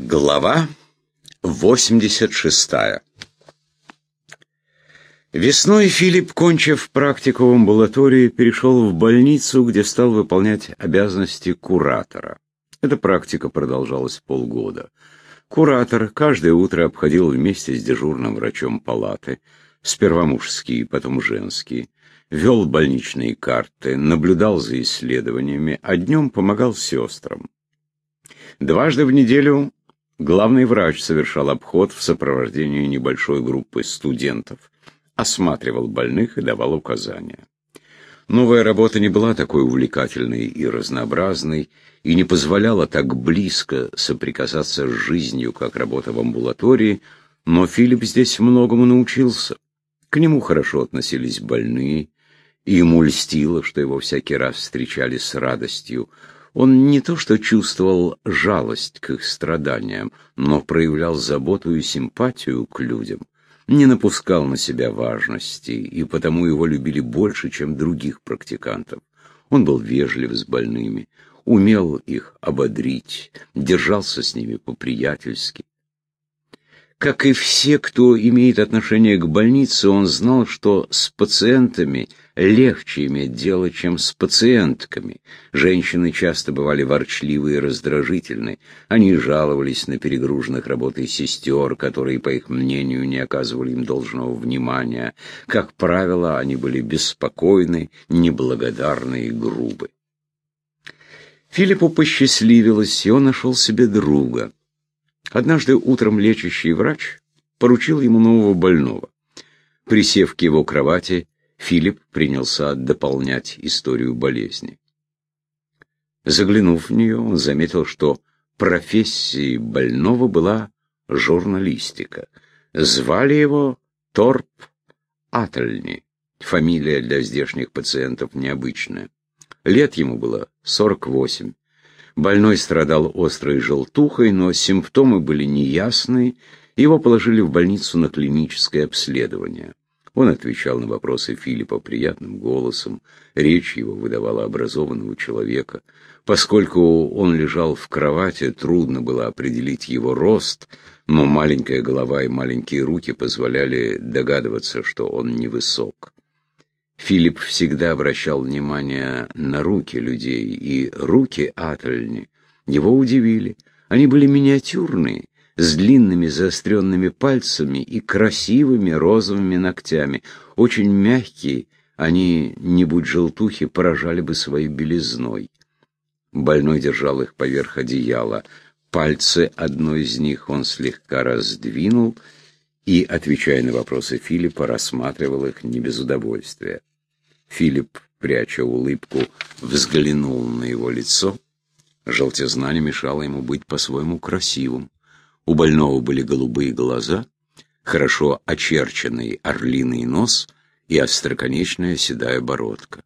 Глава 86 Весной Филипп, кончив практику в амбулатории, перешел в больницу, где стал выполнять обязанности куратора. Эта практика продолжалась полгода. Куратор каждое утро обходил вместе с дежурным врачом палаты, сперва мужские, потом женские, вел больничные карты, наблюдал за исследованиями, а днем помогал сестрам. Дважды в неделю Главный врач совершал обход в сопровождении небольшой группы студентов, осматривал больных и давал указания. Новая работа не была такой увлекательной и разнообразной, и не позволяла так близко соприкасаться с жизнью, как работа в амбулатории, но Филипп здесь многому научился. К нему хорошо относились больные, и ему льстило, что его всякий раз встречали с радостью. Он не то что чувствовал жалость к их страданиям, но проявлял заботу и симпатию к людям, не напускал на себя важности, и потому его любили больше, чем других практикантов. Он был вежлив с больными, умел их ободрить, держался с ними по-приятельски. Как и все, кто имеет отношение к больнице, он знал, что с пациентами легче иметь дело, чем с пациентками. Женщины часто бывали ворчливы и раздражительны. Они жаловались на перегруженных работой сестер, которые, по их мнению, не оказывали им должного внимания. Как правило, они были беспокойны, неблагодарны и грубы. Филиппу посчастливилось, и он нашел себе друга — Однажды утром лечащий врач поручил ему нового больного. Присев к его кровати, Филипп принялся дополнять историю болезни. Заглянув в нее, он заметил, что профессией больного была журналистика. Звали его Торп Ательни. Фамилия для здешних пациентов необычная. Лет ему было 48. Больной страдал острой желтухой, но симптомы были неясные, его положили в больницу на клиническое обследование. Он отвечал на вопросы Филиппа приятным голосом, речь его выдавала образованного человека. Поскольку он лежал в кровати, трудно было определить его рост, но маленькая голова и маленькие руки позволяли догадываться, что он невысок. Филипп всегда обращал внимание на руки людей, и руки Ательни его удивили. Они были миниатюрные, с длинными заостренными пальцами и красивыми розовыми ногтями. Очень мягкие, они, не будь желтухи, поражали бы своей белизной. Больной держал их поверх одеяла. Пальцы одной из них он слегка раздвинул и, отвечая на вопросы Филиппа, рассматривал их не без удовольствия. Филипп, пряча улыбку, взглянул на его лицо. Желтизна не мешала ему быть по-своему красивым. У больного были голубые глаза, хорошо очерченный орлиный нос и остроконечная седая бородка.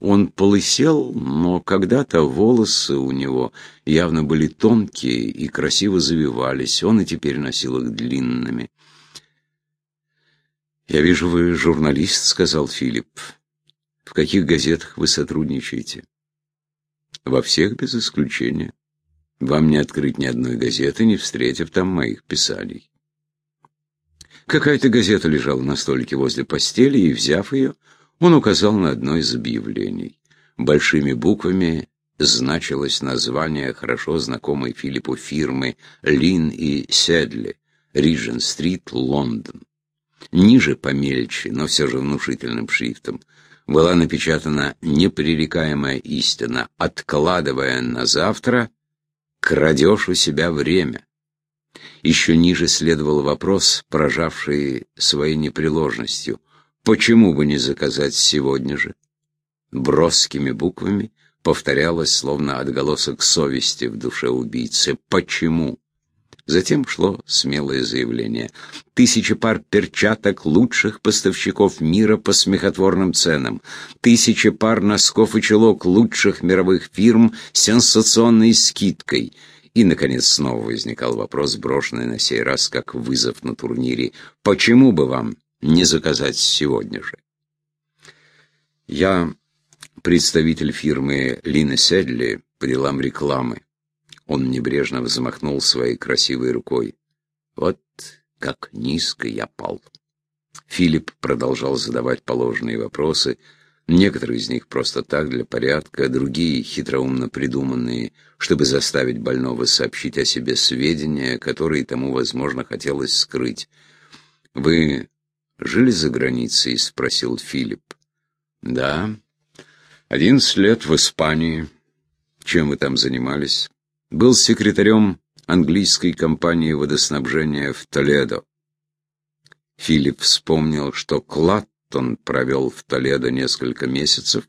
Он полысел, но когда-то волосы у него явно были тонкие и красиво завивались, он и теперь носил их длинными. «Я вижу, вы журналист», — сказал Филипп. В каких газетах вы сотрудничаете? Во всех без исключения. Вам не открыть ни одной газеты, не встретив там моих писаний. Какая-то газета лежала на столике возле постели, и, взяв ее, он указал на одно из объявлений. Большими буквами значилось название хорошо знакомой Филиппу фирмы «Лин и Седли», Риджен-стрит, Лондон. Ниже помельче, но все же внушительным шрифтом – была напечатана непререкаемая истина, откладывая на завтра, крадешь у себя время. Еще ниже следовал вопрос, поражавший своей непреложностью. Почему бы не заказать сегодня же? Броскими буквами повторялось, словно отголосок совести в душе убийцы. Почему? Затем шло смелое заявление. Тысячи пар перчаток лучших поставщиков мира по смехотворным ценам. Тысячи пар носков и чулок лучших мировых фирм с сенсационной скидкой. И, наконец, снова возникал вопрос, брошенный на сей раз как вызов на турнире. Почему бы вам не заказать сегодня же? Я представитель фирмы Лина Седли по делам рекламы. Он небрежно взмахнул своей красивой рукой. Вот как низко я пал. Филипп продолжал задавать положенные вопросы, некоторые из них просто так, для порядка, другие хитроумно придуманные, чтобы заставить больного сообщить о себе сведения, которые тому, возможно, хотелось скрыть. «Вы жили за границей?» — спросил Филипп. «Да. Одиннадцать лет в Испании. Чем вы там занимались?» «Был секретарем английской компании водоснабжения в Толедо. Филипп вспомнил, что Клаттон провел в Толедо несколько месяцев,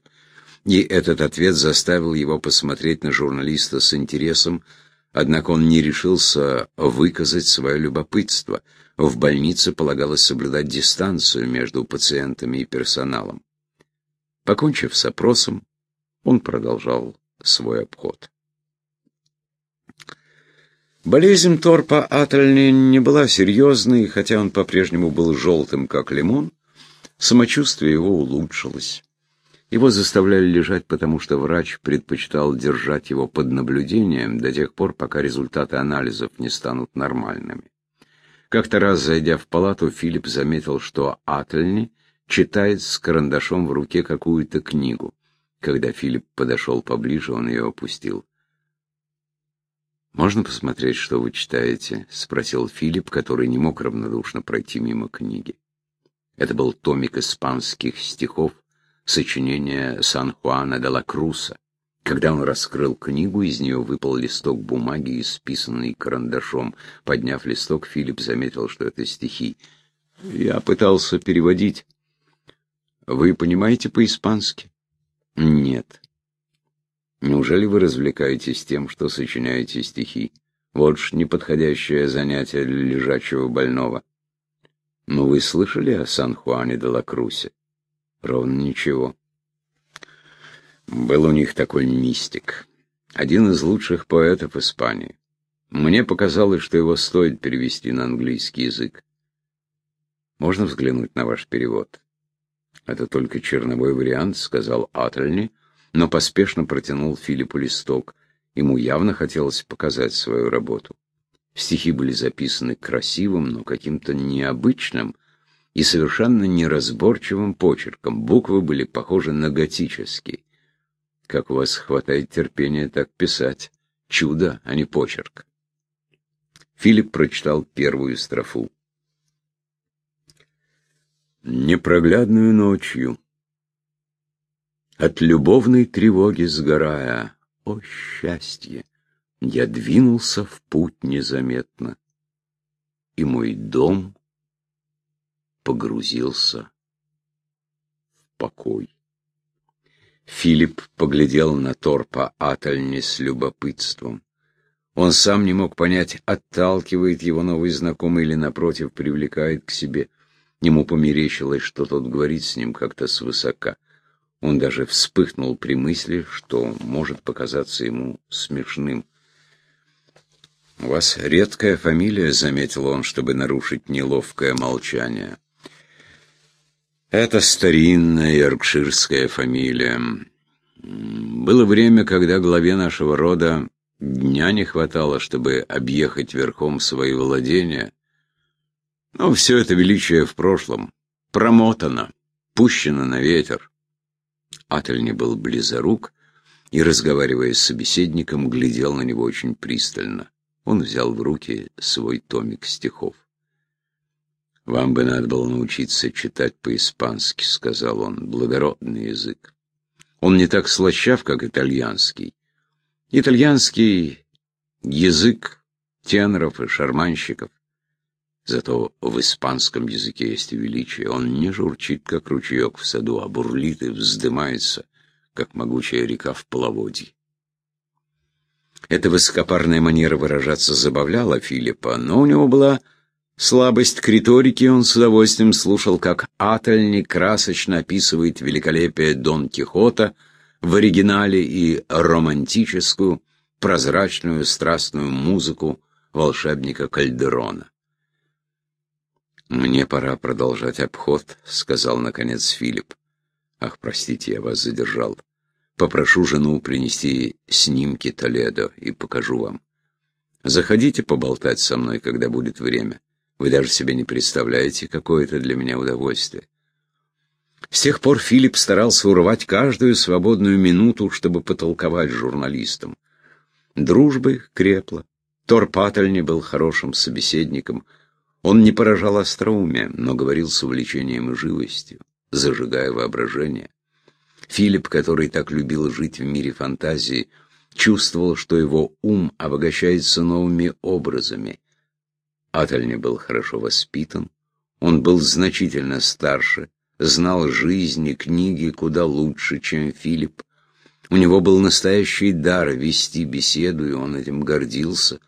и этот ответ заставил его посмотреть на журналиста с интересом, однако он не решился выказать свое любопытство. В больнице полагалось соблюдать дистанцию между пациентами и персоналом. Покончив с опросом, он продолжал свой обход. Болезнь Торпа Ательни не была серьезной, хотя он по-прежнему был желтым, как лимон, самочувствие его улучшилось. Его заставляли лежать, потому что врач предпочитал держать его под наблюдением до тех пор, пока результаты анализов не станут нормальными. Как-то раз, зайдя в палату, Филипп заметил, что Ательни читает с карандашом в руке какую-то книгу. Когда Филипп подошел поближе, он ее опустил. «Можно посмотреть, что вы читаете?» — спросил Филипп, который не мог равнодушно пройти мимо книги. Это был томик испанских стихов, сочинения Сан-Хуана де ла Круса. Когда он раскрыл книгу, из нее выпал листок бумаги, исписанный карандашом. Подняв листок, Филипп заметил, что это стихи. «Я пытался переводить». «Вы понимаете по-испански?» «Нет». Неужели вы развлекаетесь тем, что сочиняете стихи? Вот ж неподходящее занятие для лежачего больного. Но вы слышали о Сан-Хуане де ла Крусе? Ровно ничего. Был у них такой мистик. Один из лучших поэтов Испании. Мне показалось, что его стоит перевести на английский язык. Можно взглянуть на ваш перевод? Это только черновой вариант, сказал Ательни, — но поспешно протянул Филиппу листок. Ему явно хотелось показать свою работу. Стихи были записаны красивым, но каким-то необычным и совершенно неразборчивым почерком. Буквы были похожи на готические. Как у вас хватает терпения так писать? Чудо, а не почерк. Филипп прочитал первую строфу. Непроглядную ночью от любовной тревоги сгорая, о счастье, я двинулся в путь незаметно, и мой дом погрузился в покой. Филипп поглядел на Торпа Атальни с любопытством. Он сам не мог понять, отталкивает его новый знакомый или, напротив, привлекает к себе. Ему померещилось, что тот говорит с ним как-то свысока. Он даже вспыхнул при мысли, что может показаться ему смешным. «У вас редкая фамилия», — заметил он, чтобы нарушить неловкое молчание. «Это старинная йоркширская фамилия. Было время, когда главе нашего рода дня не хватало, чтобы объехать верхом свои владения. Но все это величие в прошлом промотано, пущено на ветер. Ательни был близорук и, разговаривая с собеседником, глядел на него очень пристально. Он взял в руки свой томик стихов. «Вам бы надо было научиться читать по-испански», — сказал он, — «благородный язык. Он не так слащав, как итальянский. Итальянский язык теноров и шарманщиков. Зато в испанском языке есть величие. Он не журчит, как ручеек в саду, а бурлит и вздымается, как могучая река в половодье. Эта высокопарная манера выражаться забавляла Филиппа, но у него была слабость к риторике, он с удовольствием слушал, как Ательни красочно описывает великолепие Дон Кихота в оригинале и романтическую, прозрачную, страстную музыку волшебника Кальдерона. «Мне пора продолжать обход», — сказал наконец Филипп. «Ах, простите, я вас задержал. Попрошу жену принести снимки Толедо и покажу вам. Заходите поболтать со мной, когда будет время. Вы даже себе не представляете, какое это для меня удовольствие. С тех пор Филипп старался урвать каждую свободную минуту, чтобы потолковать с журналистом. Дружбы крепла. Тор Паттельни был хорошим собеседником. Он не поражал остроумием, но говорил с увлечением и живостью, зажигая воображение. Филипп, который так любил жить в мире фантазии, чувствовал, что его ум обогащается новыми образами. Ательни был хорошо воспитан, он был значительно старше, знал жизнь и книги куда лучше, чем Филипп. У него был настоящий дар вести беседу, и он этим гордился.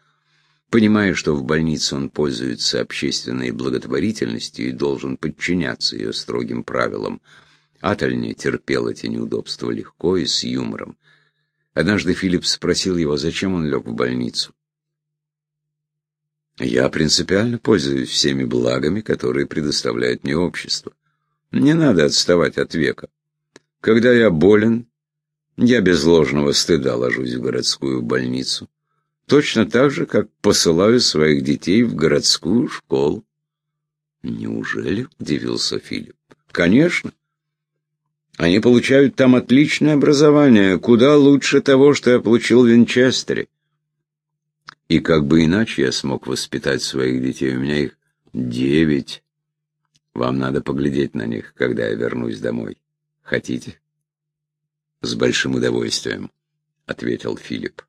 Понимая, что в больнице он пользуется общественной благотворительностью и должен подчиняться ее строгим правилам, Ательни терпел эти неудобства легко и с юмором. Однажды Филипп спросил его, зачем он лег в больницу. «Я принципиально пользуюсь всеми благами, которые предоставляет мне общество. Не надо отставать от века. Когда я болен, я без ложного стыда ложусь в городскую больницу. Точно так же, как посылаю своих детей в городскую школу. «Неужели?» — удивился Филипп. «Конечно. Они получают там отличное образование, куда лучше того, что я получил в Винчестере. И как бы иначе я смог воспитать своих детей, у меня их девять. Вам надо поглядеть на них, когда я вернусь домой. Хотите? С большим удовольствием, — ответил Филипп.